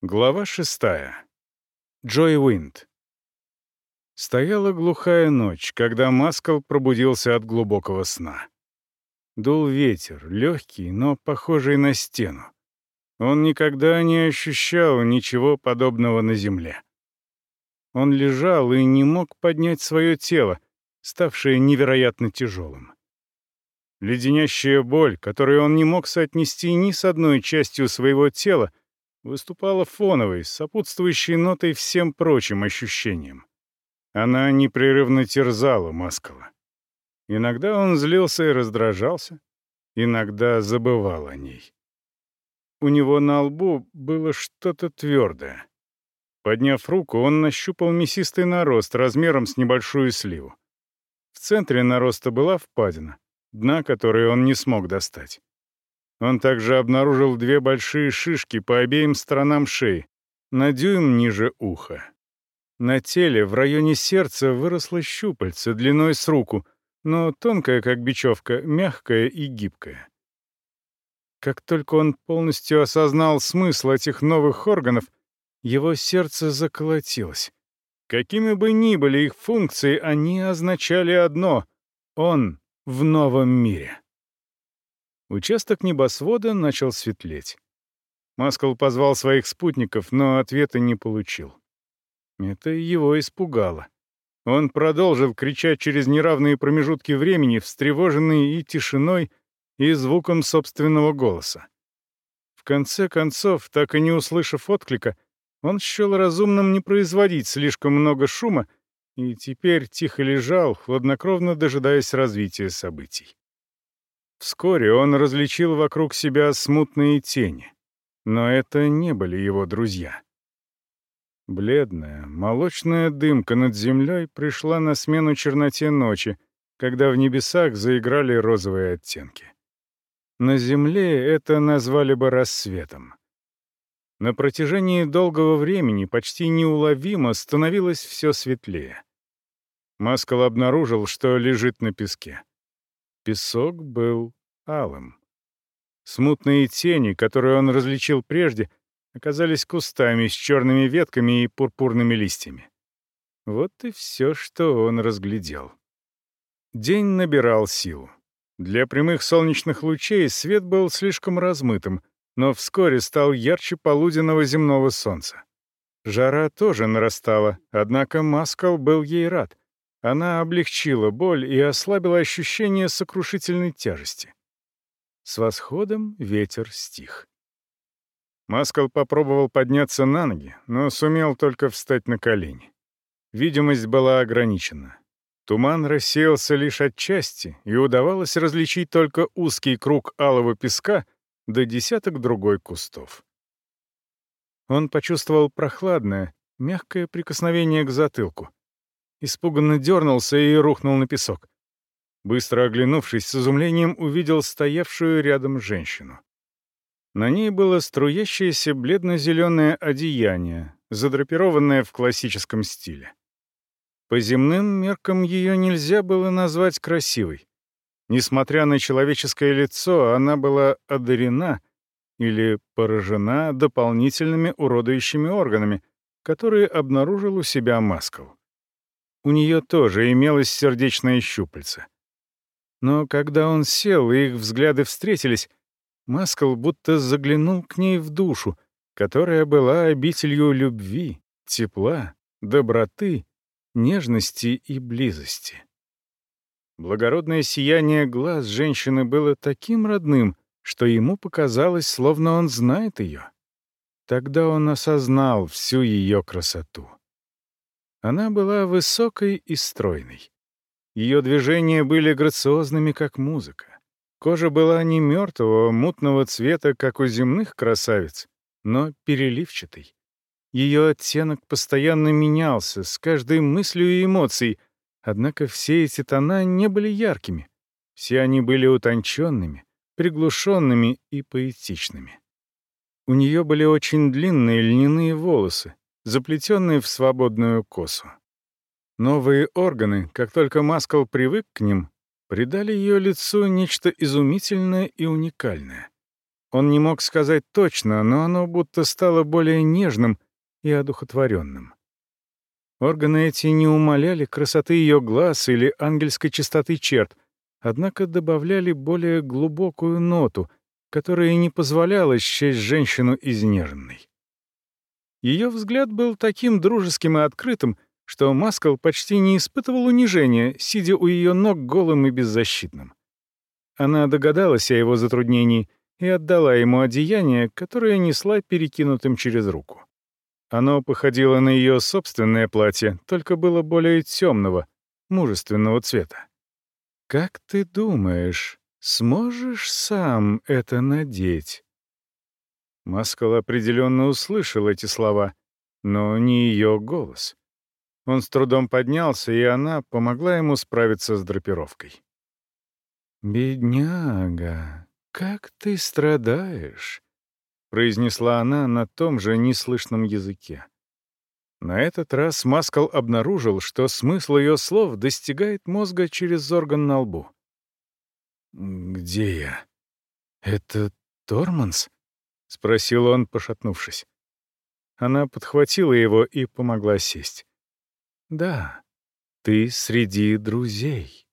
Глава шестая. Джой Уинд. Стояла глухая ночь, когда Маскал пробудился от глубокого сна. Дул ветер, легкий, но похожий на стену. Он никогда не ощущал ничего подобного на земле. Он лежал и не мог поднять свое тело, ставшее невероятно тяжелым. Леденящая боль, которую он не мог соотнести ни с одной частью своего тела, выступала фоновой, сопутствующей нотой всем прочим ощущениям. Она непрерывно терзала Маскала. Иногда он злился и раздражался, иногда забывал о ней. У него на лбу было что-то твердое. Подняв руку, он нащупал мясистый нарост размером с небольшую сливу. В центре нароста была впадина, дна которой он не смог достать. Он также обнаружил две большие шишки по обеим сторонам шеи, на дюйм ниже уха. На теле в районе сердца выросло щупальце длиной с руку, но тонкое, как бечевка, мягкое и гибкое. Как только он полностью осознал смысл этих новых органов, его сердце заколотилось. Какими бы ни были их функции, они означали одно — он в новом мире. Участок небосвода начал светлеть. Маскал позвал своих спутников, но ответа не получил. Это его испугало. Он продолжил кричать через неравные промежутки времени, встревоженный и тишиной, и звуком собственного голоса. В конце концов, так и не услышав отклика, он счел разумным не производить слишком много шума и теперь тихо лежал, хладнокровно дожидаясь развития событий. Вскоре он различил вокруг себя смутные тени. Но это не были его друзья. Бледная, молочная дымка над землей пришла на смену черноте ночи, когда в небесах заиграли розовые оттенки. На земле это назвали бы рассветом. На протяжении долгого времени почти неуловимо становилось все светлее. Маскал обнаружил, что лежит на песке. Песок был алым. Смутные тени, которые он различил прежде, оказались кустами с черными ветками и пурпурными листьями. Вот и все, что он разглядел. День набирал силу. Для прямых солнечных лучей свет был слишком размытым, но вскоре стал ярче полуденного земного солнца. Жара тоже нарастала, однако Маскал был ей рад. Она облегчила боль и ослабила ощущение сокрушительной тяжести. С восходом ветер стих. Маскал попробовал подняться на ноги, но сумел только встать на колени. Видимость была ограничена. Туман рассеялся лишь отчасти, и удавалось различить только узкий круг алого песка до десяток другой кустов. Он почувствовал прохладное, мягкое прикосновение к затылку, испуганно дернулся и рухнул на песок. Быстро оглянувшись, с изумлением увидел стоявшую рядом женщину. На ней было струящееся бледно-зеленое одеяние, задрапированное в классическом стиле. По земным меркам ее нельзя было назвать красивой. Несмотря на человеческое лицо, она была одарена или поражена дополнительными уродующими органами, которые обнаружил у себя Маскал. У нее тоже имелось сердечное щупальце. Но когда он сел, и их взгляды встретились, Маскал будто заглянул к ней в душу, которая была обителью любви, тепла, доброты, нежности и близости. Благородное сияние глаз женщины было таким родным, что ему показалось, словно он знает ее. Тогда он осознал всю ее красоту. Она была высокой и стройной. Ее движения были грациозными, как музыка. Кожа была не мертвого, мутного цвета, как у земных красавиц, но переливчатой. Ее оттенок постоянно менялся с каждой мыслью и эмоцией, однако все эти тона не были яркими. Все они были утонченными, приглушенными и поэтичными. У нее были очень длинные льняные волосы, заплетенные в свободную косу. Новые органы, как только Маскал привык к ним, придали ее лицу нечто изумительное и уникальное. Он не мог сказать точно, но оно будто стало более нежным и одухотворенным. Органы эти не умаляли красоты ее глаз или ангельской чистоты черт, однако добавляли более глубокую ноту, которая не позволяла счесть женщину изнеженной. Ее взгляд был таким дружеским и открытым, что Маскал почти не испытывал унижения, сидя у ее ног голым и беззащитным. Она догадалась о его затруднении и отдала ему одеяние, которое несла перекинутым через руку. Оно походило на ее собственное платье, только было более темного, мужественного цвета. «Как ты думаешь, сможешь сам это надеть?» Маскал определенно услышал эти слова, но не ее голос. Он с трудом поднялся, и она помогла ему справиться с драпировкой. «Бедняга, как ты страдаешь!» — произнесла она на том же неслышном языке. На этот раз Маскал обнаружил, что смысл ее слов достигает мозга через орган на лбу. «Где я? Это Торманс?» — спросил он, пошатнувшись. Она подхватила его и помогла сесть. «Да, ты среди друзей».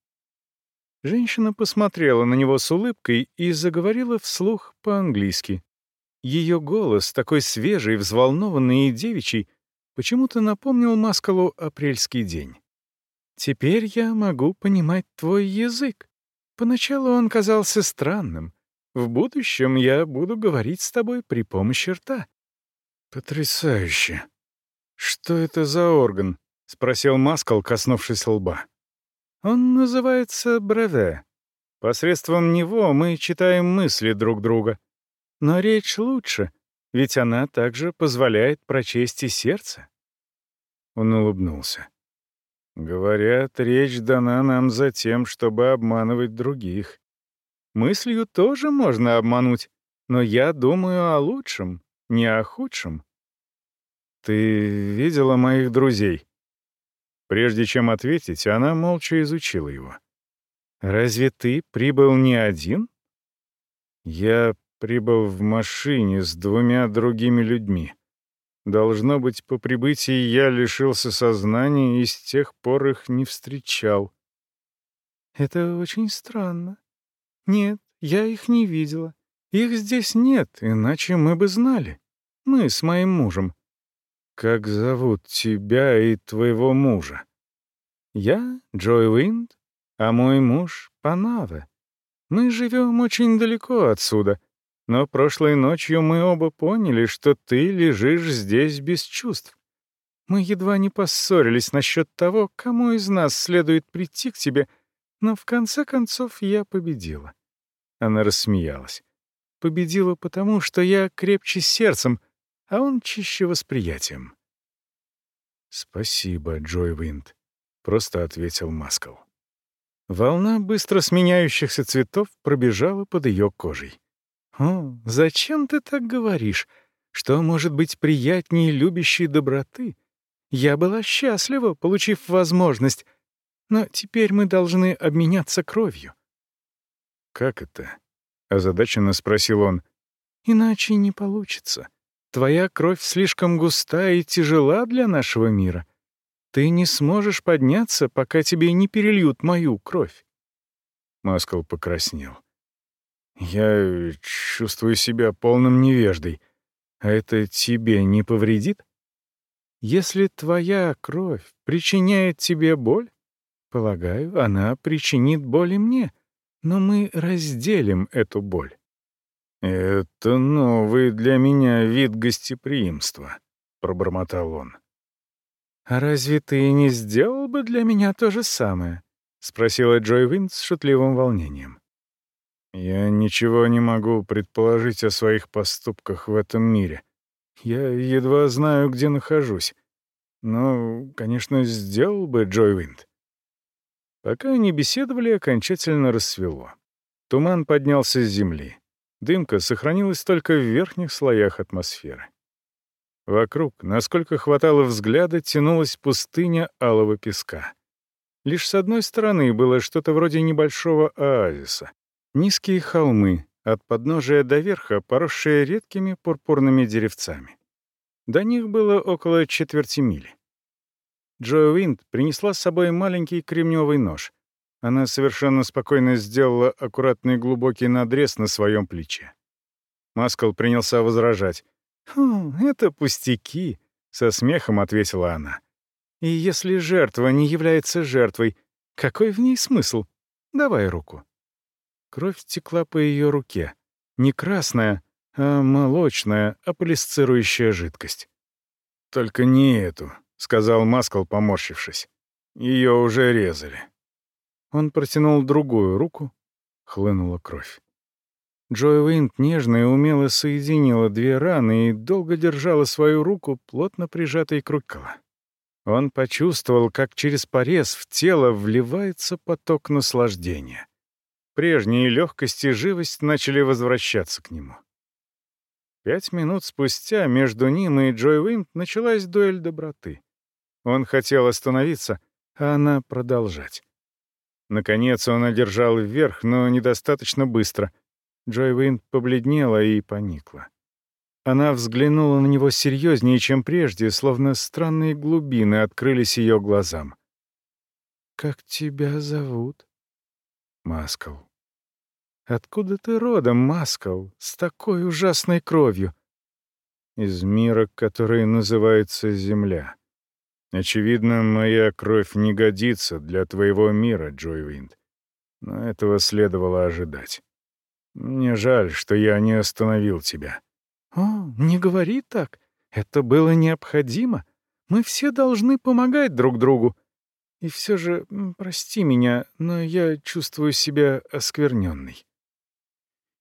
Женщина посмотрела на него с улыбкой и заговорила вслух по-английски. Ее голос, такой свежий, взволнованный и девичий, почему-то напомнил Маскалу апрельский день. «Теперь я могу понимать твой язык. Поначалу он казался странным. В будущем я буду говорить с тобой при помощи рта». «Потрясающе! Что это за орган?» — спросил Маскал, коснувшись лба. «Он называется бреве. Посредством него мы читаем мысли друг друга. Но речь лучше, ведь она также позволяет прочесть и сердце. Он улыбнулся. Говорят, речь дана нам за тем, чтобы обманывать других. Мыслью тоже можно обмануть, но я думаю о лучшем, не о худшем. Ты видела моих друзей? Прежде чем ответить, она молча изучила его. «Разве ты прибыл не один?» «Я прибыл в машине с двумя другими людьми. Должно быть, по прибытии я лишился сознания и с тех пор их не встречал. Это очень странно. Нет, я их не видела. Их здесь нет, иначе мы бы знали. Мы с моим мужем. Как зовут тебя и твоего мужа? Я Джой Уинд, а мой муж — Панаве. Мы живем очень далеко отсюда, но прошлой ночью мы оба поняли, что ты лежишь здесь без чувств. Мы едва не поссорились насчет того, кому из нас следует прийти к тебе, но в конце концов я победила. Она рассмеялась. Победила потому, что я крепче сердцем, а он чище восприятием. «Спасибо, Джой Винд», — просто ответил Маскал. Волна быстро сменяющихся цветов пробежала под ее кожей. «О, зачем ты так говоришь? Что может быть приятнее любящей доброты? Я была счастлива, получив возможность, но теперь мы должны обменяться кровью». «Как это?» — озадаченно спросил он. «Иначе не получится. Твоя кровь слишком густа и тяжела для нашего мира. Ты не сможешь подняться, пока тебе не перельют мою кровь». Маскал покраснел. Я чувствую себя полным невеждой. А это тебе не повредит? Если твоя кровь причиняет тебе боль, полагаю, она причинит боль и мне, но мы разделим эту боль. «Это новый для меня вид гостеприимства», — пробормотал он. «А разве ты не сделал бы для меня то же самое?» — спросила Джой Винт с шутливым волнением. Я ничего не могу предположить о своих поступках в этом мире. Я едва знаю, где нахожусь. Но, конечно, сделал бы Джой Винд. Пока они беседовали, окончательно рассвело. Туман поднялся с земли. Дымка сохранилась только в верхних слоях атмосферы. Вокруг, насколько хватало взгляда, тянулась пустыня алого песка. Лишь с одной стороны было что-то вроде небольшого оазиса. Низкие холмы, от подножия до верха поросшие редкими пурпурными деревцами. До них было около четверти мили. Джо Уинд принесла с собой маленький кремневый нож. Она совершенно спокойно сделала аккуратный глубокий надрез на своем плече. Маскал принялся возражать. «Хм, это пустяки», — со смехом ответила она. «И если жертва не является жертвой, какой в ней смысл? Давай руку». Кровь текла по ее руке. Не красная, а молочная, аполисцирующая жидкость. «Только не эту», — сказал Маскал, поморщившись. «Ее уже резали». Он протянул другую руку, хлынула кровь. Джой Уинт нежно и умело соединила две раны и долго держала свою руку, плотно прижатой к рукава. Он почувствовал, как через порез в тело вливается поток наслаждения. Прежние легкость и живость начали возвращаться к нему. Пять минут спустя между ним и Джой Уинт началась дуэль доброты. Он хотел остановиться, а она продолжать. Наконец он одержал вверх, но недостаточно быстро. Джой Уинт побледнела и поникла. Она взглянула на него серьезнее, чем прежде, словно странные глубины открылись ее глазам. «Как тебя зовут?» «Маскал». Откуда ты родом, Маскал, с такой ужасной кровью? Из мира, который называется Земля. Очевидно, моя кровь не годится для твоего мира, Джой Винд. Но этого следовало ожидать. Мне жаль, что я не остановил тебя. О, не говори так. Это было необходимо. Мы все должны помогать друг другу. И все же, прости меня, но я чувствую себя оскверненной.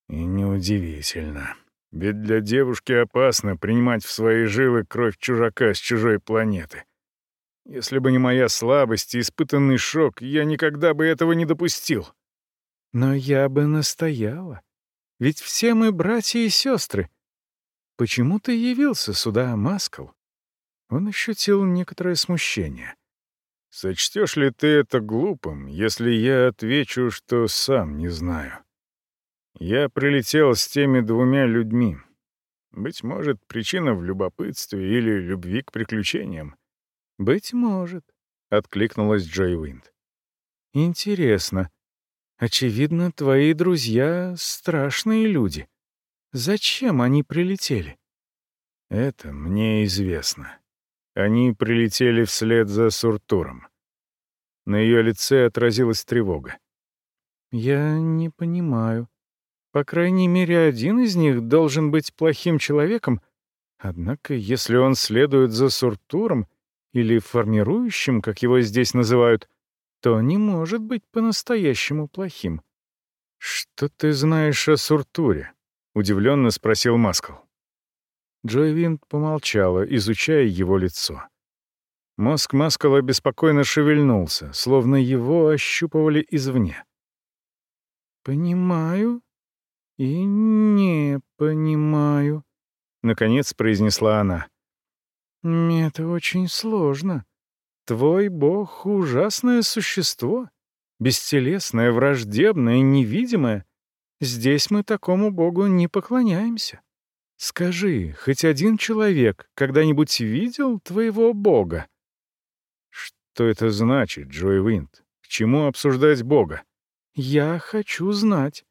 И неудивительно. Ведь для девушки опасно принимать в свои жилы кровь чужака с чужой планеты. Если бы не моя слабость и испытанный шок, я никогда бы этого не допустил. Но я бы настояла. Ведь все мы братья и сестры. Почему ты явился сюда, Маскал? Он ощутил некоторое смущение. Сочтешь ли ты это глупым, если я отвечу, что сам не знаю? Я прилетел с теми двумя людьми. Быть может, причина в любопытстве или любви к приключениям. «Быть может», — откликнулась Джой Уинд. «Интересно. Очевидно, твои друзья — страшные люди. Зачем они прилетели?» «Это мне известно. Они прилетели вслед за Суртуром». На ее лице отразилась тревога. «Я не понимаю», по крайней мере, один из них должен быть плохим человеком. Однако, если он следует за суртуром или формирующим, как его здесь называют, то не может быть по-настоящему плохим. «Что ты знаешь о суртуре?» — удивленно спросил Маскал. Джой Винт помолчала, изучая его лицо. Мозг Маскала беспокойно шевельнулся, словно его ощупывали извне. «Понимаю», «И не понимаю», — наконец произнесла она. «Это очень сложно. Твой бог — ужасное существо, бестелесное, враждебное, невидимое. Здесь мы такому богу не поклоняемся. Скажи, хоть один человек когда-нибудь видел твоего бога?» «Что это значит, Джой Винт? К чему обсуждать бога?» «Я хочу знать.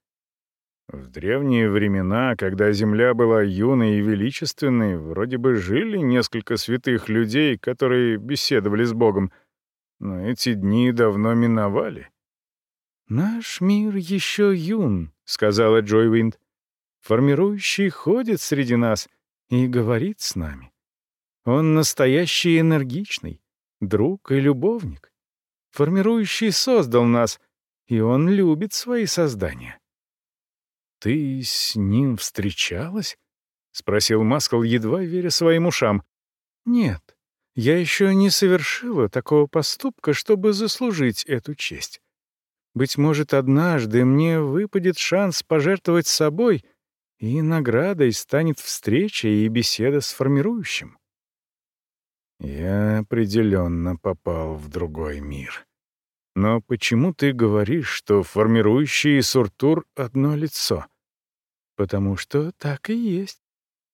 В древние времена, когда Земля была юной и величественной, вроде бы жили несколько святых людей, которые беседовали с Богом, но эти дни давно миновали. «Наш мир еще юн», — сказала Джой Уинд. «Формирующий ходит среди нас и говорит с нами. Он настоящий энергичный, друг и любовник. Формирующий создал нас, и он любит свои создания». «Ты с ним встречалась?» — спросил Маскал, едва веря своим ушам. «Нет, я еще не совершила такого поступка, чтобы заслужить эту честь. Быть может, однажды мне выпадет шанс пожертвовать собой, и наградой станет встреча и беседа с формирующим». «Я определенно попал в другой мир», но почему ты говоришь, что формирующий и суртур — одно лицо? Потому что так и есть.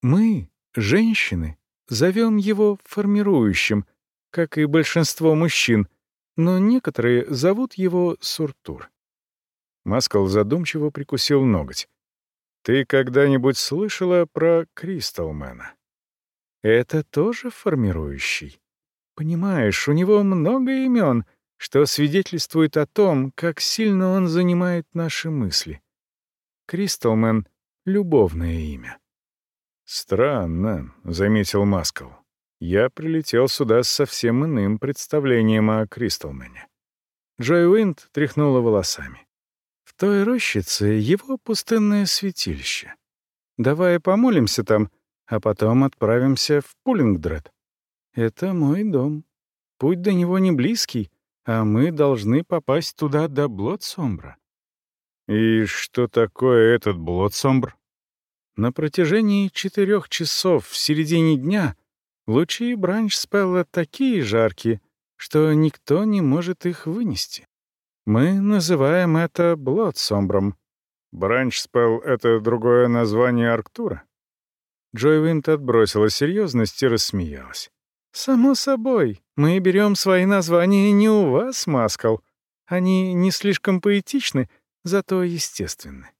Мы, женщины, зовем его формирующим, как и большинство мужчин, но некоторые зовут его Суртур. Маскал задумчиво прикусил ноготь. «Ты когда-нибудь слышала про Кристалмена?» «Это тоже формирующий. Понимаешь, у него много имен, что свидетельствует о том, как сильно он занимает наши мысли. Кристалмен — любовное имя». «Странно», — заметил Маскал. «Я прилетел сюда с совсем иным представлением о Кристалмене». Джой Уинд тряхнула волосами той рощице его пустынное святилище. Давай помолимся там, а потом отправимся в Пулингдред. Это мой дом. Путь до него не близкий, а мы должны попасть туда до Блотсомбра. И что такое этот Блотсомбр? На протяжении четырех часов в середине дня лучи Бранч-Спелла такие жаркие, что никто не может их вынести. Мы называем это Блодсомбром. Бранчспелл — это другое название Арктура. Джой Винт отбросила серьезность и рассмеялась. «Само собой, мы берем свои названия не у вас, Маскал. Они не слишком поэтичны, зато естественны».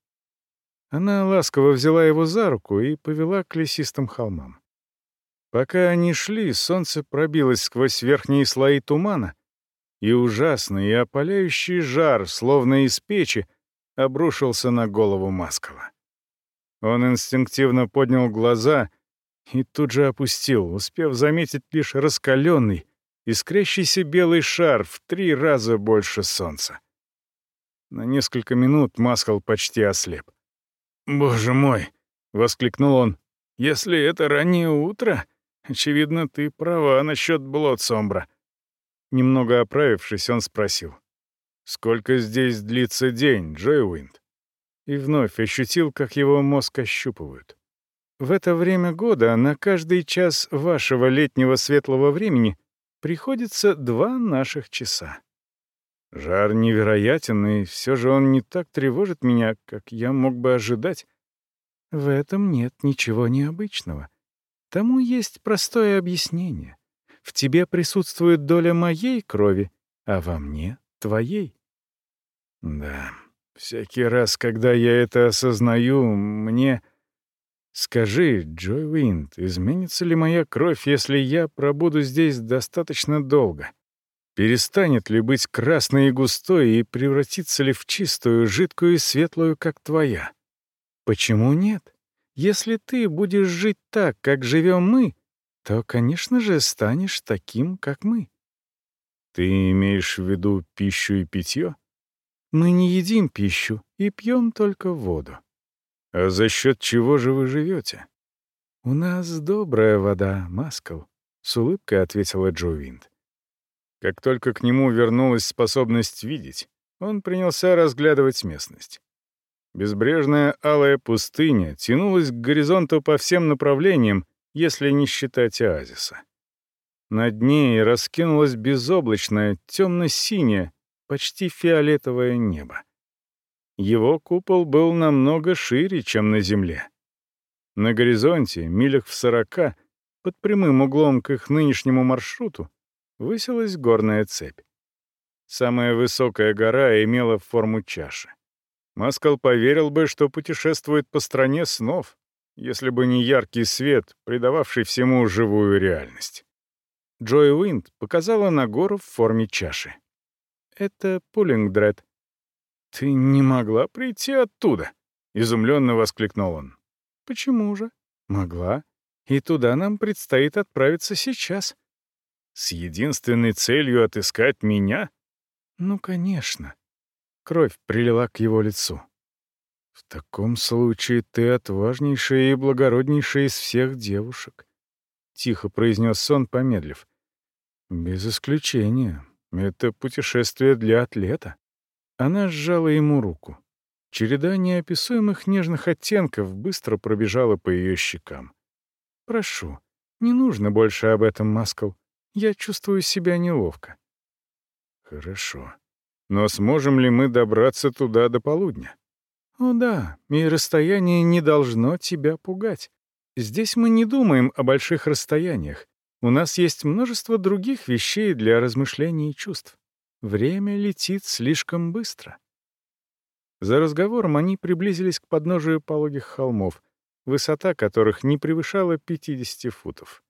Она ласково взяла его за руку и повела к лесистым холмам. Пока они шли, солнце пробилось сквозь верхние слои тумана, и ужасный и опаляющий жар, словно из печи, обрушился на голову Маскова. Он инстинктивно поднял глаза и тут же опустил, успев заметить лишь раскаленный, искрящийся белый шар в три раза больше солнца. На несколько минут Маскал почти ослеп. «Боже мой!» — воскликнул он. «Если это раннее утро, очевидно, ты права насчет Блодсомбра. Немного оправившись, он спросил. «Сколько здесь длится день, Джой Уинд?» И вновь ощутил, как его мозг ощупывают. В это время года на каждый час вашего летнего светлого времени приходится два наших часа. Жар невероятен, и все же он не так тревожит меня, как я мог бы ожидать. В этом нет ничего необычного. Тому есть простое объяснение. В тебе присутствует доля моей крови, а во мне — твоей. Да, всякий раз, когда я это осознаю, мне... Скажи, Джой Уинд, изменится ли моя кровь, если я пробуду здесь достаточно долго? Перестанет ли быть красной и густой и превратится ли в чистую, жидкую и светлую, как твоя? Почему нет? Если ты будешь жить так, как живем мы, то, конечно же, станешь таким, как мы. Ты имеешь в виду пищу и питье? Мы не едим пищу и пьем только воду. А за счет чего же вы живете? У нас добрая вода, Маскал, с улыбкой ответила Джо Винт. Как только к нему вернулась способность видеть, он принялся разглядывать местность. Безбрежная алая пустыня тянулась к горизонту по всем направлениям, если не считать оазиса. Над ней раскинулось безоблачное, темно-синее, почти фиолетовое небо. Его купол был намного шире, чем на Земле. На горизонте, милях в сорока, под прямым углом к их нынешнему маршруту, высилась горная цепь. Самая высокая гора имела форму чаши. Маскал поверил бы, что путешествует по стране снов, если бы не яркий свет, придававший всему живую реальность. Джой Уинд показала на гору в форме чаши. «Это Пулингдред». «Ты не могла прийти оттуда?» — изумленно воскликнул он. «Почему же? Могла. И туда нам предстоит отправиться сейчас». «С единственной целью отыскать меня?» «Ну, конечно». Кровь прилила к его лицу. «В таком случае ты отважнейшая и благороднейшая из всех девушек», — тихо произнес он, помедлив. «Без исключения. Это путешествие для атлета». Она сжала ему руку. Череда неописуемых нежных оттенков быстро пробежала по ее щекам. «Прошу, не нужно больше об этом, Маскал. Я чувствую себя неловко». «Хорошо. Но сможем ли мы добраться туда до полудня?» О да, и расстояние не должно тебя пугать. Здесь мы не думаем о больших расстояниях. У нас есть множество других вещей для размышлений и чувств. Время летит слишком быстро. За разговором они приблизились к подножию пологих холмов, высота которых не превышала 50 футов.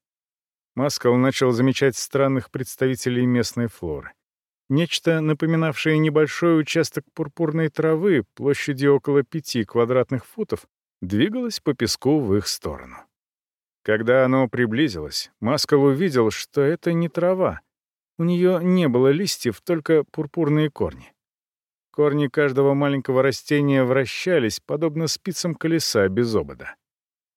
Маскал начал замечать странных представителей местной флоры. Нечто, напоминавшее небольшой участок пурпурной травы площадью около пяти квадратных футов, двигалось по песку в их сторону. Когда оно приблизилось, Маскал увидел, что это не трава. У нее не было листьев, только пурпурные корни. Корни каждого маленького растения вращались, подобно спицам колеса без обода.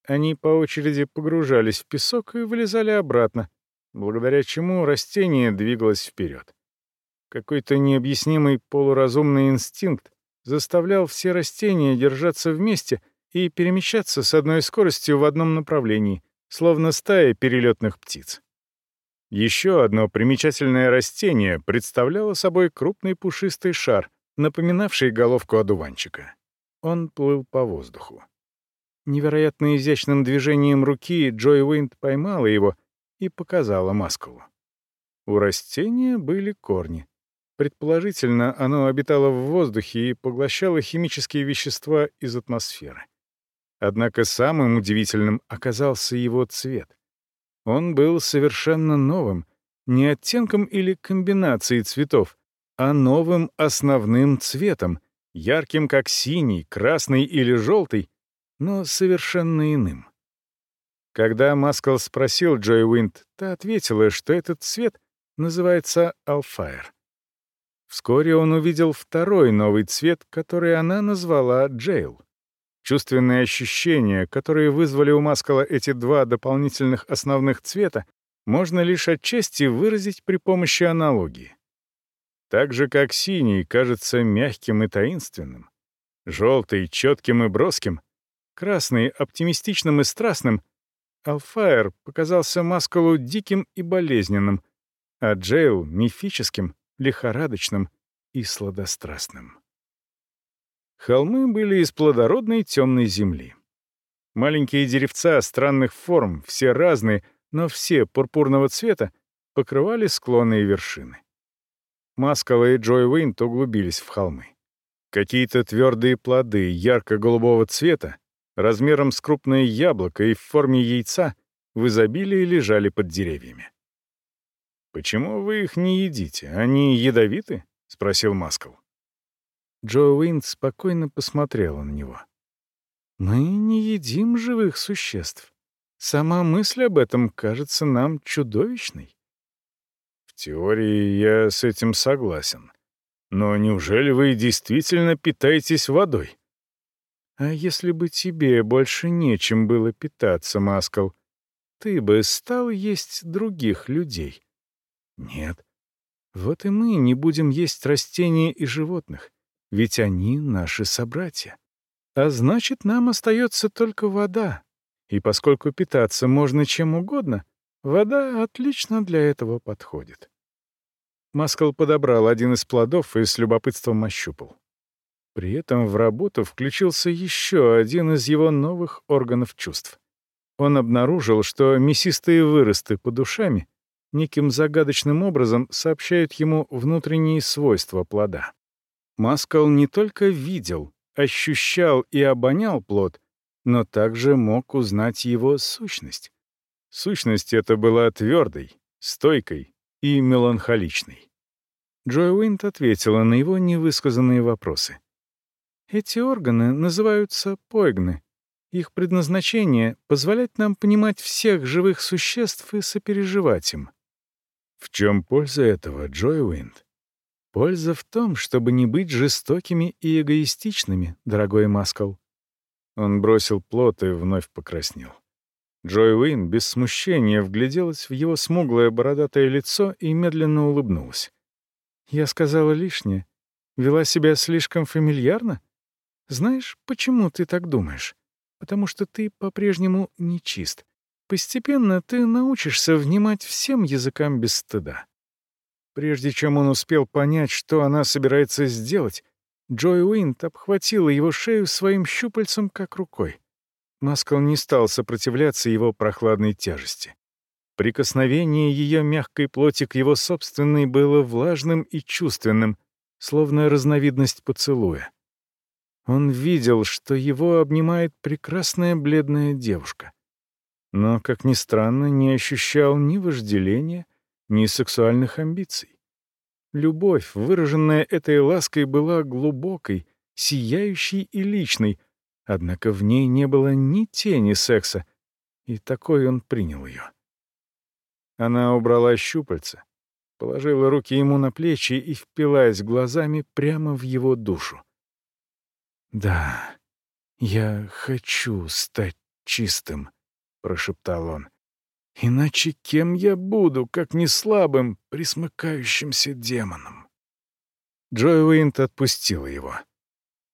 Они по очереди погружались в песок и вылезали обратно, благодаря чему растение двигалось вперед. Какой-то необъяснимый полуразумный инстинкт заставлял все растения держаться вместе и перемещаться с одной скоростью в одном направлении, словно стая перелетных птиц. Еще одно примечательное растение представляло собой крупный пушистый шар, напоминавший головку одуванчика. Он плыл по воздуху. Невероятно изящным движением руки Джой Уинд поймала его и показала Маскулу. У растения были корни. Предположительно, оно обитало в воздухе и поглощало химические вещества из атмосферы. Однако самым удивительным оказался его цвет. Он был совершенно новым, не оттенком или комбинацией цветов, а новым основным цветом, ярким как синий, красный или желтый, но совершенно иным. Когда Маскал спросил Джой Уинд, та ответила, что этот цвет называется алфайр. Вскоре он увидел второй новый цвет, который она назвала Джейл. Чувственные ощущения, которые вызвали у Маскала эти два дополнительных основных цвета, можно лишь отчасти выразить при помощи аналогии. Так же, как синий кажется мягким и таинственным, желтый — четким и броским, красный — оптимистичным и страстным, Алфайр показался Маскалу диким и болезненным, а Джейл — мифическим, лихорадочным и сладострастным. Холмы были из плодородной темной земли. Маленькие деревца странных форм, все разные, но все пурпурного цвета, покрывали склоны и вершины. Маскала и Джой Уинт углубились в холмы. Какие-то твердые плоды ярко-голубого цвета, размером с крупное яблоко и в форме яйца, в изобилии лежали под деревьями. «Почему вы их не едите? Они ядовиты?» — спросил Маскл. Джо Уинд спокойно посмотрела на него. «Мы не едим живых существ. Сама мысль об этом кажется нам чудовищной». «В теории я с этим согласен. Но неужели вы действительно питаетесь водой?» «А если бы тебе больше нечем было питаться, Маскл, ты бы стал есть других людей?» Нет. Вот и мы не будем есть растения и животных, ведь они наши собратья. А значит, нам остается только вода. И поскольку питаться можно чем угодно, вода отлично для этого подходит. Маскал подобрал один из плодов и с любопытством ощупал. При этом в работу включился еще один из его новых органов чувств. Он обнаружил, что мясистые выросты под ушами неким загадочным образом сообщают ему внутренние свойства плода. Маскал не только видел, ощущал и обонял плод, но также мог узнать его сущность. Сущность эта была твердой, стойкой и меланхоличной. Джой Уинт ответила на его невысказанные вопросы. Эти органы называются пойгны. Их предназначение — позволять нам понимать всех живых существ и сопереживать им. В чем польза этого, Джой Уинд? Польза в том, чтобы не быть жестокими и эгоистичными, дорогой Маскал. Он бросил плод и вновь покраснел. Джой Уин без смущения вгляделась в его смуглое бородатое лицо и медленно улыбнулась. «Я сказала лишнее. Вела себя слишком фамильярно? Знаешь, почему ты так думаешь? Потому что ты по-прежнему нечист. Постепенно ты научишься внимать всем языкам без стыда. Прежде чем он успел понять, что она собирается сделать, Джой Уинт обхватила его шею своим щупальцем, как рукой. Маскал не стал сопротивляться его прохладной тяжести. Прикосновение ее мягкой плоти к его собственной было влажным и чувственным, словно разновидность поцелуя. Он видел, что его обнимает прекрасная бледная девушка. Но, как ни странно, не ощущал ни вожделения, ни сексуальных амбиций. Любовь, выраженная этой лаской, была глубокой, сияющей и личной, однако в ней не было ни тени секса, и такой он принял ее. Она убрала щупальца, положила руки ему на плечи и впилась глазами прямо в его душу. «Да, я хочу стать чистым», — прошептал он. «Иначе кем я буду, как не слабым, присмыкающимся демоном?» Джой Уинт отпустила его.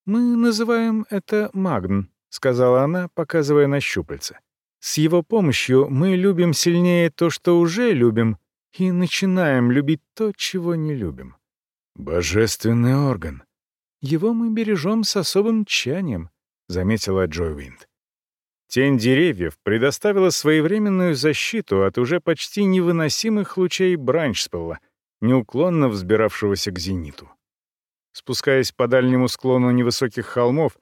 «Мы называем это магн», — сказала она, показывая на щупальце. «С его помощью мы любим сильнее то, что уже любим, и начинаем любить то, чего не любим». «Божественный орган», его мы бережем с особым тщанием», — заметила Джой Уинд. Тень деревьев предоставила своевременную защиту от уже почти невыносимых лучей Бранчспелла, неуклонно взбиравшегося к зениту. Спускаясь по дальнему склону невысоких холмов,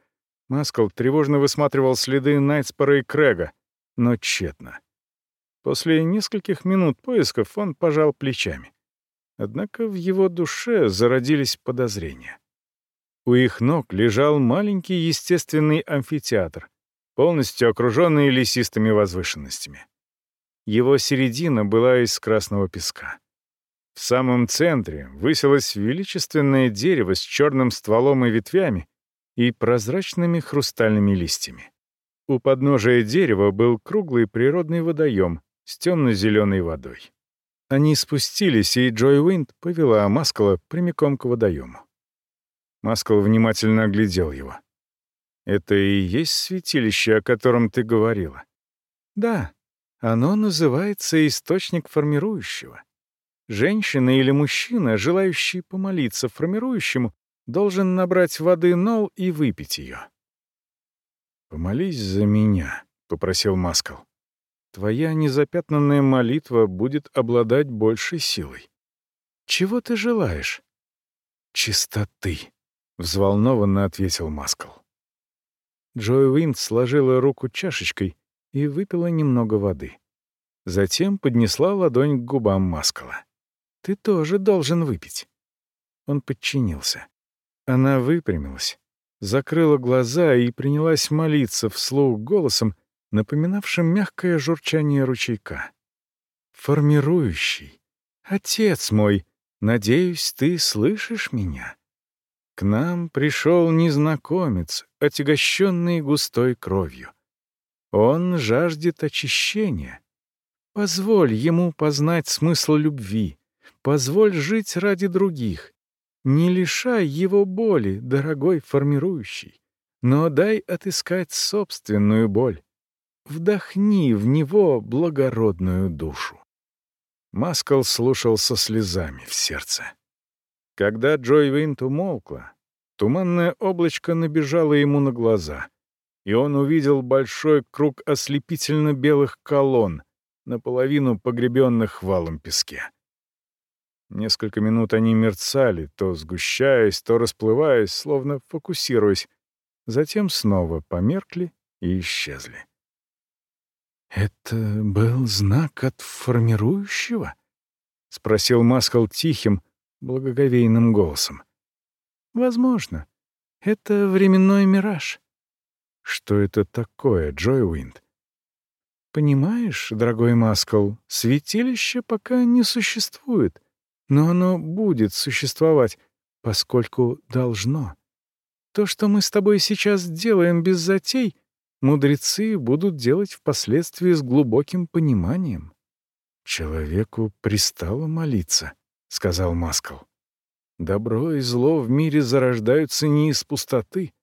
Маскал тревожно высматривал следы Найтспора и Крэга, но тщетно. После нескольких минут поисков он пожал плечами. Однако в его душе зародились подозрения. У их ног лежал маленький естественный амфитеатр, полностью окруженный лесистыми возвышенностями. Его середина была из красного песка. В самом центре высилось величественное дерево с черным стволом и ветвями и прозрачными хрустальными листьями. У подножия дерева был круглый природный водоем с темно-зеленой водой. Они спустились, и Джой Уинд повела Маскала прямиком к водоему. Маскал внимательно оглядел его. «Это и есть святилище, о котором ты говорила?» «Да, оно называется источник формирующего. Женщина или мужчина, желающий помолиться формирующему, должен набрать воды нол и выпить ее». «Помолись за меня», — попросил Маскал. «Твоя незапятнанная молитва будет обладать большей силой». «Чего ты желаешь?» «Чистоты», — взволнованно ответил Маскал. Джой Уинд сложила руку чашечкой и выпила немного воды. Затем поднесла ладонь к губам Маскала. «Ты тоже должен выпить». Он подчинился. Она выпрямилась, закрыла глаза и принялась молиться вслух голосом, напоминавшим мягкое журчание ручейка. «Формирующий, отец мой, надеюсь, ты слышишь меня?» К нам пришел незнакомец, отягощенный густой кровью. Он жаждет очищения. Позволь ему познать смысл любви, позволь жить ради других. Не лишай его боли, дорогой формирующий, но дай отыскать собственную боль. Вдохни в него благородную душу. Маскал слушал со слезами в сердце. Когда Джой Винт умолкла, туманное облачко набежало ему на глаза, и он увидел большой круг ослепительно-белых колонн, наполовину погребенных валом песке. Несколько минут они мерцали, то сгущаясь, то расплываясь, словно фокусируясь, затем снова померкли и исчезли. «Это был знак от формирующего?» — спросил Маскал тихим, благоговейным голосом. «Возможно. Это временной мираж». «Что это такое, Джой Уинд?» «Понимаешь, дорогой Маскал, святилище пока не существует, но оно будет существовать, поскольку должно. То, что мы с тобой сейчас делаем без затей, мудрецы будут делать впоследствии с глубоким пониманием. Человеку пристало молиться. — сказал Маскал. «Добро и зло в мире зарождаются не из пустоты.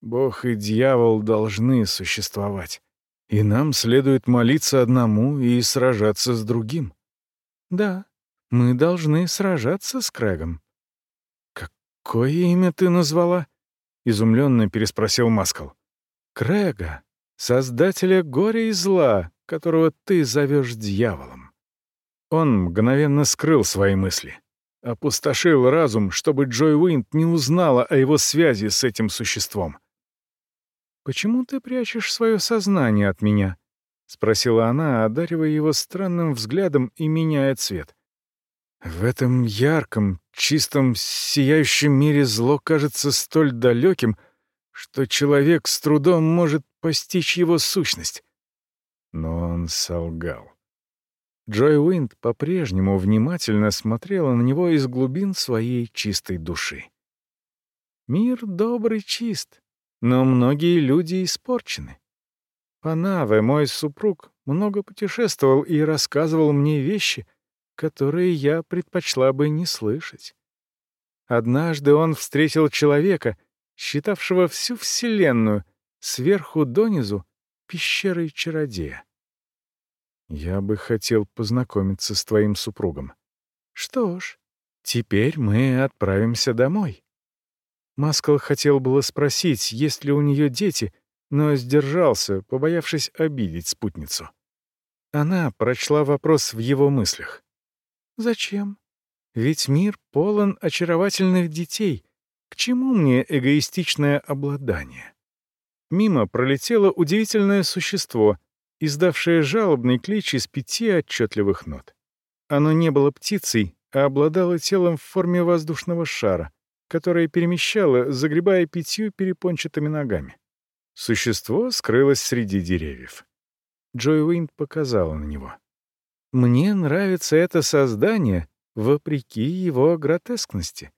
Бог и дьявол должны существовать, и нам следует молиться одному и сражаться с другим». «Да, мы должны сражаться с Крэгом». «Какое имя ты назвала?» — изумленно переспросил Маскал. «Крэга, создателя горя и зла, которого ты зовешь дьяволом». Он мгновенно скрыл свои мысли. Опустошил разум, чтобы Джой Уинт не узнала о его связи с этим существом. «Почему ты прячешь свое сознание от меня?» — спросила она, одаривая его странным взглядом и меняя цвет. В этом ярком, чистом, сияющем мире зло кажется столь далеким, что человек с трудом может постичь его сущность. Но он солгал. Джой Уинд по-прежнему внимательно смотрела на него из глубин своей чистой души. Мир добрый чист, но многие люди испорчены. Панаве, мой супруг, много путешествовал и рассказывал мне вещи, которые я предпочла бы не слышать. Однажды он встретил человека, считавшего всю Вселенную сверху донизу пещерой чародея. Я бы хотел познакомиться с твоим супругом. Что ж, теперь мы отправимся домой. Маскал хотел было спросить, есть ли у нее дети, но сдержался, побоявшись обидеть спутницу. Она прочла вопрос в его мыслях. Зачем? Ведь мир полон очаровательных детей. К чему мне эгоистичное обладание? Мимо пролетело удивительное существо, издавшее жалобный клич из пяти отчетливых нот. Оно не было птицей, а обладало телом в форме воздушного шара, которое перемещало, загребая пятью перепончатыми ногами. Существо скрылось среди деревьев. Джой Уинд показала на него. Мне нравится это создание вопреки его гротескности,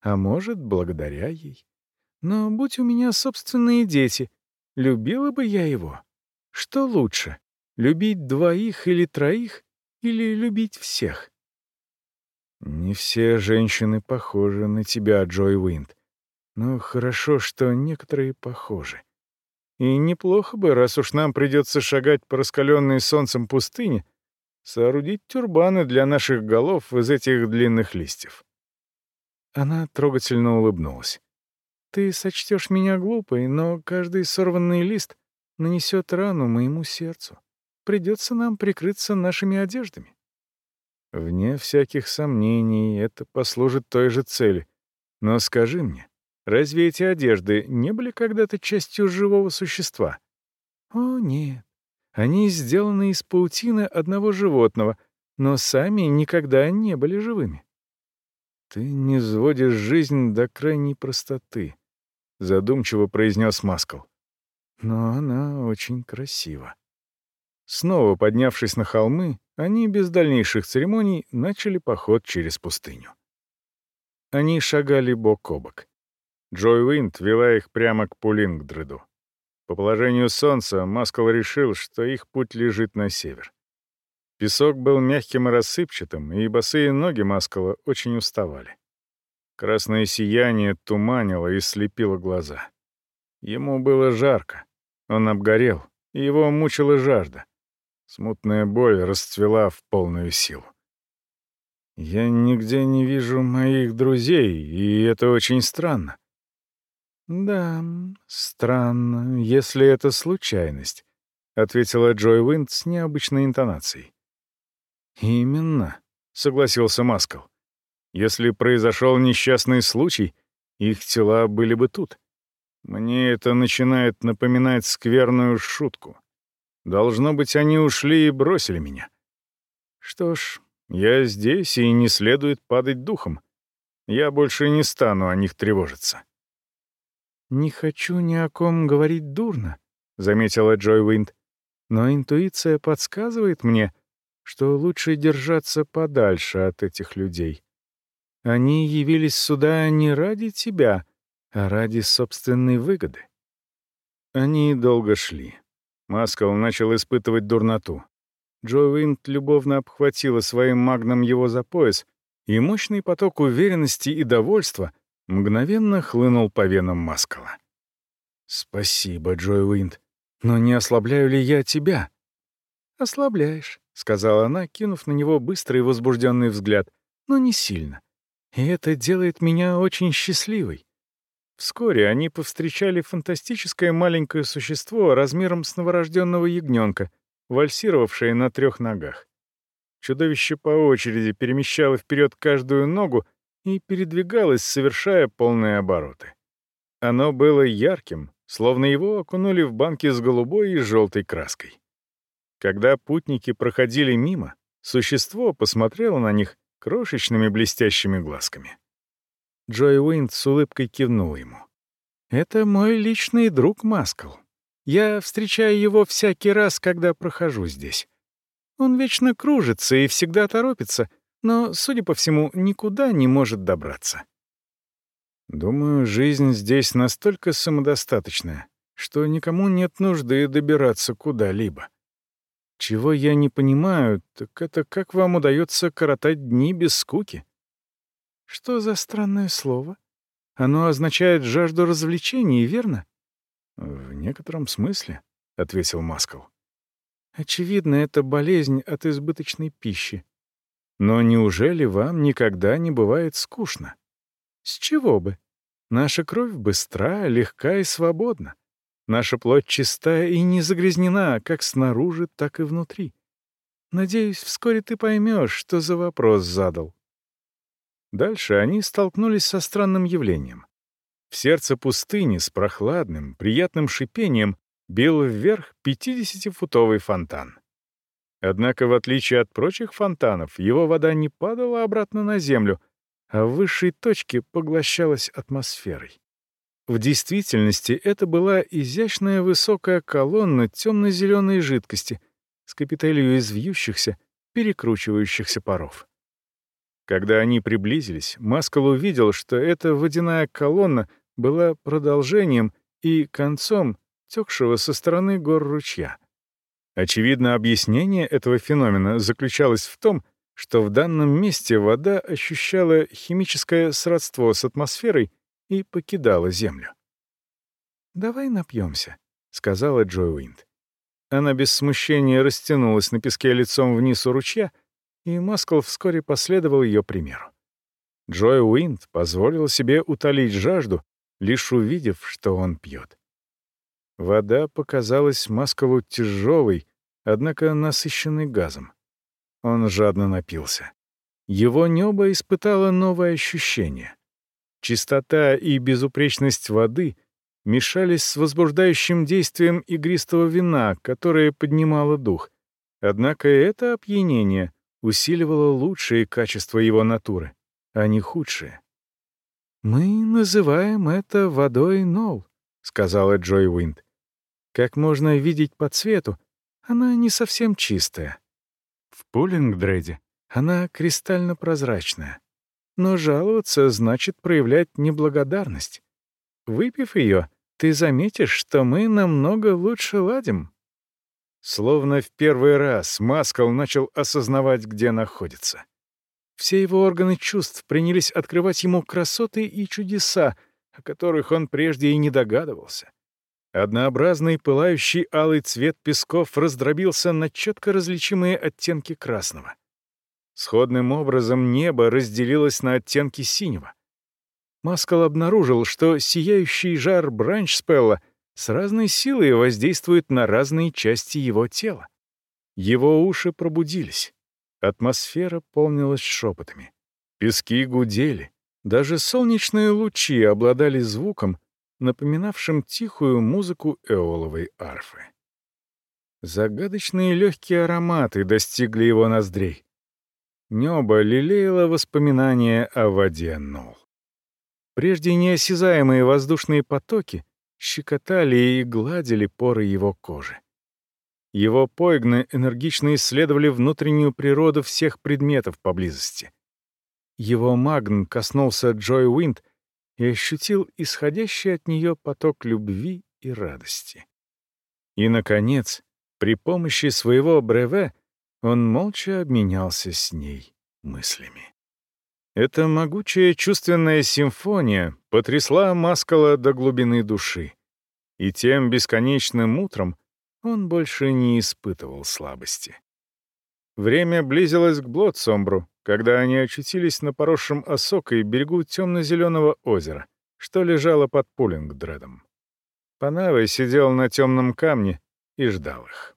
а может, благодаря ей. Но будь у меня собственные дети, любила бы я его. Что лучше, любить двоих или троих, или любить всех? Не все женщины похожи на тебя, Джой Уинд. Но хорошо, что некоторые похожи. И неплохо бы, раз уж нам придется шагать по раскаленной солнцем пустыне, соорудить тюрбаны для наших голов из этих длинных листьев. Она трогательно улыбнулась. «Ты сочтешь меня глупой, но каждый сорванный лист нанесет рану моему сердцу. Придется нам прикрыться нашими одеждами». Вне всяких сомнений, это послужит той же цели. Но скажи мне, разве эти одежды не были когда-то частью живого существа? О, нет. Они сделаны из паутины одного животного, но сами никогда не были живыми. «Ты не сводишь жизнь до крайней простоты», — задумчиво произнес Маскал. «Но она очень красива». Снова поднявшись на холмы, они без дальнейших церемоний начали поход через пустыню. Они шагали бок о бок. Джой Уинт вела их прямо к Пулингдреду. По положению солнца Маскал решил, что их путь лежит на север. Песок был мягким и рассыпчатым, и босые ноги Маскала очень уставали. Красное сияние туманило и слепило глаза. Ему было жарко, он обгорел, и его мучила жажда. Смутная боль расцвела в полную силу. «Я нигде не вижу моих друзей, и это очень странно. «Да, странно, если это случайность», — ответила Джой Уинд с необычной интонацией. «Именно», — согласился Маскал. «Если произошел несчастный случай, их тела были бы тут. Мне это начинает напоминать скверную шутку. Должно быть, они ушли и бросили меня. Что ж, я здесь, и не следует падать духом. Я больше не стану о них тревожиться». «Не хочу ни о ком говорить дурно», — заметила Джой Уинд. «Но интуиция подсказывает мне, что лучше держаться подальше от этих людей. Они явились сюда не ради тебя, а ради собственной выгоды». Они долго шли. Маскал начал испытывать дурноту. Джой Уинд любовно обхватила своим магном его за пояс, и мощный поток уверенности и довольства — мгновенно хлынул по венам Маскала. «Спасибо, Джой Уинд. Но не ослабляю ли я тебя?» «Ослабляешь», — сказала она, кинув на него быстрый возбужденный взгляд, — «но не сильно. И это делает меня очень счастливой. Вскоре они повстречали фантастическое маленькое существо размером с новорожденного ягненка, вальсировавшее на трех ногах. Чудовище по очереди перемещало вперед каждую ногу и передвигалось, совершая полные обороты. Оно было ярким, словно его окунули в банки с голубой и желтой краской. Когда путники проходили мимо, существо посмотрело на них крошечными блестящими глазками. Джой Уинд с улыбкой кивнул ему. «Это мой личный друг Маскал. Я встречаю его всякий раз, когда прохожу здесь. Он вечно кружится и всегда торопится, но, судя по всему, никуда не может добраться. Думаю, жизнь здесь настолько самодостаточная, что никому нет нужды добираться куда-либо. Чего я не понимаю, так это как вам удается коротать дни без скуки? Что за странное слово? Оно означает жажду развлечений, верно? В некотором смысле, — ответил Маскал. Очевидно, это болезнь от избыточной пищи. Но неужели вам никогда не бывает скучно? С чего бы? Наша кровь быстра, легка и свободна. Наша плоть чистая и не загрязнена как снаружи, так и внутри. Надеюсь, вскоре ты поймешь, что за вопрос задал. Дальше они столкнулись со странным явлением. В сердце пустыни с прохладным, приятным шипением бил вверх 50-футовый фонтан. Однако, в отличие от прочих фонтанов, его вода не падала обратно на землю, а в высшей точке поглощалась атмосферой. В действительности это была изящная высокая колонна темно-зеленой жидкости с капителью из вьющихся, перекручивающихся паров. Когда они приблизились, Маскал увидел, что эта водяная колонна была продолжением и концом текшего со стороны гор ручья. Очевидно, объяснение этого феномена заключалось в том, что в данном месте вода ощущала химическое сродство с атмосферой и покидала Землю. «Давай напьемся», — сказала Джой Уинд. Она без смущения растянулась на песке лицом вниз у ручья, и Маскл вскоре последовал ее примеру. Джой Уинд позволил себе утолить жажду, лишь увидев, что он пьет. Вода показалась Маскалу тяжелой, однако насыщенной газом. Он жадно напился. Его небо испытало новое ощущение. Чистота и безупречность воды мешались с возбуждающим действием игристого вина, которое поднимало дух. Однако это опьянение усиливало лучшие качества его натуры, а не худшие. «Мы называем это водой Нол», — сказала Джой Уинд. «Как можно видеть по цвету, она не совсем чистая. В Пулингдреде она кристально прозрачная. Но жаловаться значит проявлять неблагодарность. Выпив ее, ты заметишь, что мы намного лучше ладим. Словно в первый раз Маскал начал осознавать, где находится. Все его органы чувств принялись открывать ему красоты и чудеса, о которых он прежде и не догадывался. Однообразный пылающий алый цвет песков раздробился на четко различимые оттенки красного. Сходным образом небо разделилось на оттенки синего. Маскал обнаружил, что сияющий жар бранчспелла с разной силой воздействует на разные части его тела. Его уши пробудились. Атмосфера полнилась шепотами. Пески гудели. Даже солнечные лучи обладали звуком, напоминавшим тихую музыку эоловой арфы. Загадочные легкие ароматы достигли его ноздрей. Небо лелеяло воспоминания о воде Нол. Прежде неосязаемые воздушные потоки щекотали и гладили поры его кожи. Его пойгны энергично исследовали внутреннюю природу всех предметов поблизости. Его магн коснулся Джой Уинд — и ощутил исходящий от нее поток любви и радости. И, наконец, при помощи своего бреве он молча обменялся с ней мыслями. Эта могучая чувственная симфония потрясла Маскала до глубины души, и тем бесконечным утром он больше не испытывал слабости. Время близилось к Блотсомбру, когда они очутились на поросшем осокой берегу темно-зеленого озера, что лежало под Пулингдредом. Панавой сидел на темном камне и ждал их.